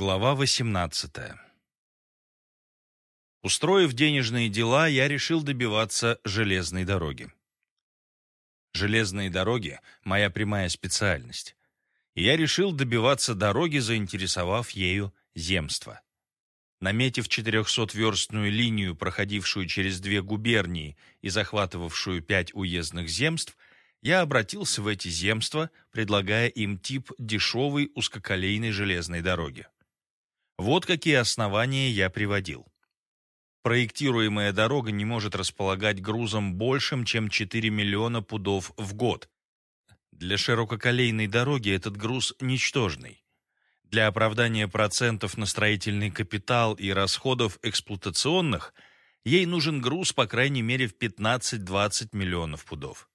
Глава 18 Устроив денежные дела, я решил добиваться железной дороги. Железные дороги — моя прямая специальность. И я решил добиваться дороги, заинтересовав ею земство. Наметив 400-верстную линию, проходившую через две губернии и захватывавшую пять уездных земств, я обратился в эти земства, предлагая им тип дешевой узкоколейной железной дороги. Вот какие основания я приводил. Проектируемая дорога не может располагать грузом большим, чем 4 миллиона пудов в год. Для ширококолейной дороги этот груз ничтожный. Для оправдания процентов на строительный капитал и расходов эксплуатационных ей нужен груз по крайней мере в 15-20 миллионов пудов.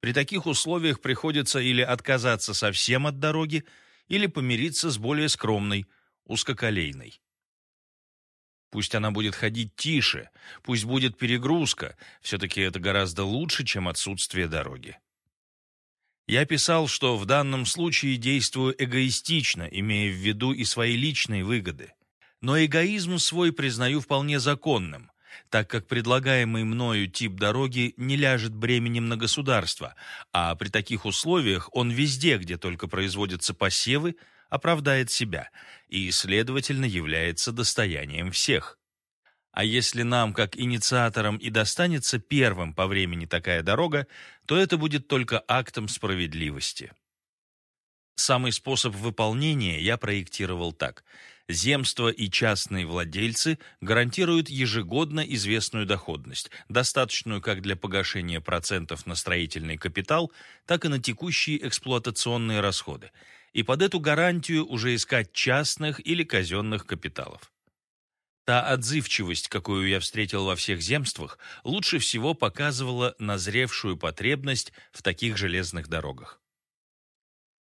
При таких условиях приходится или отказаться совсем от дороги, или помириться с более скромной – узкоколейной. Пусть она будет ходить тише, пусть будет перегрузка, все-таки это гораздо лучше, чем отсутствие дороги. Я писал, что в данном случае действую эгоистично, имея в виду и свои личные выгоды. Но эгоизм свой признаю вполне законным, так как предлагаемый мною тип дороги не ляжет бременем на государство, а при таких условиях он везде, где только производятся посевы, оправдает себя и, следовательно, является достоянием всех. А если нам, как инициаторам, и достанется первым по времени такая дорога, то это будет только актом справедливости. Самый способ выполнения я проектировал так. Земства и частные владельцы гарантируют ежегодно известную доходность, достаточную как для погашения процентов на строительный капитал, так и на текущие эксплуатационные расходы – и под эту гарантию уже искать частных или казенных капиталов. Та отзывчивость, какую я встретил во всех земствах, лучше всего показывала назревшую потребность в таких железных дорогах.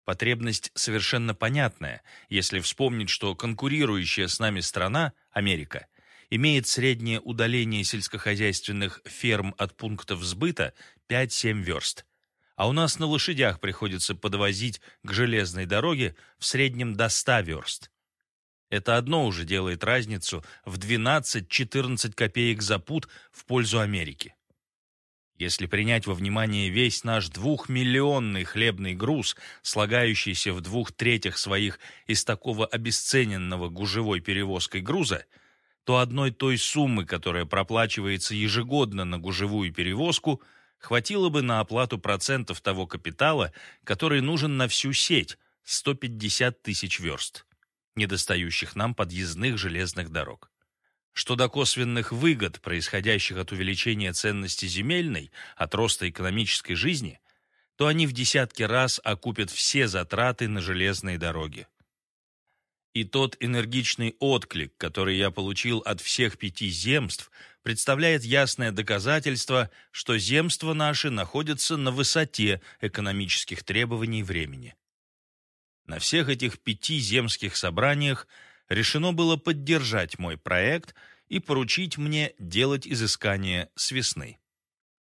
Потребность совершенно понятная, если вспомнить, что конкурирующая с нами страна, Америка, имеет среднее удаление сельскохозяйственных ферм от пунктов сбыта 5-7 верст, а у нас на лошадях приходится подвозить к железной дороге в среднем до 100 верст. Это одно уже делает разницу в 12-14 копеек за пут в пользу Америки. Если принять во внимание весь наш двухмиллионный хлебный груз, слагающийся в двух третях своих из такого обесцененного гужевой перевозкой груза, то одной той суммы, которая проплачивается ежегодно на гужевую перевозку – хватило бы на оплату процентов того капитала, который нужен на всю сеть – 150 тысяч верст, недостающих нам подъездных железных дорог. Что до косвенных выгод, происходящих от увеличения ценности земельной, от роста экономической жизни, то они в десятки раз окупят все затраты на железные дороги. И тот энергичный отклик, который я получил от всех пяти земств, представляет ясное доказательство, что земства наши находятся на высоте экономических требований времени. На всех этих пяти земских собраниях решено было поддержать мой проект и поручить мне делать изыскания с весны.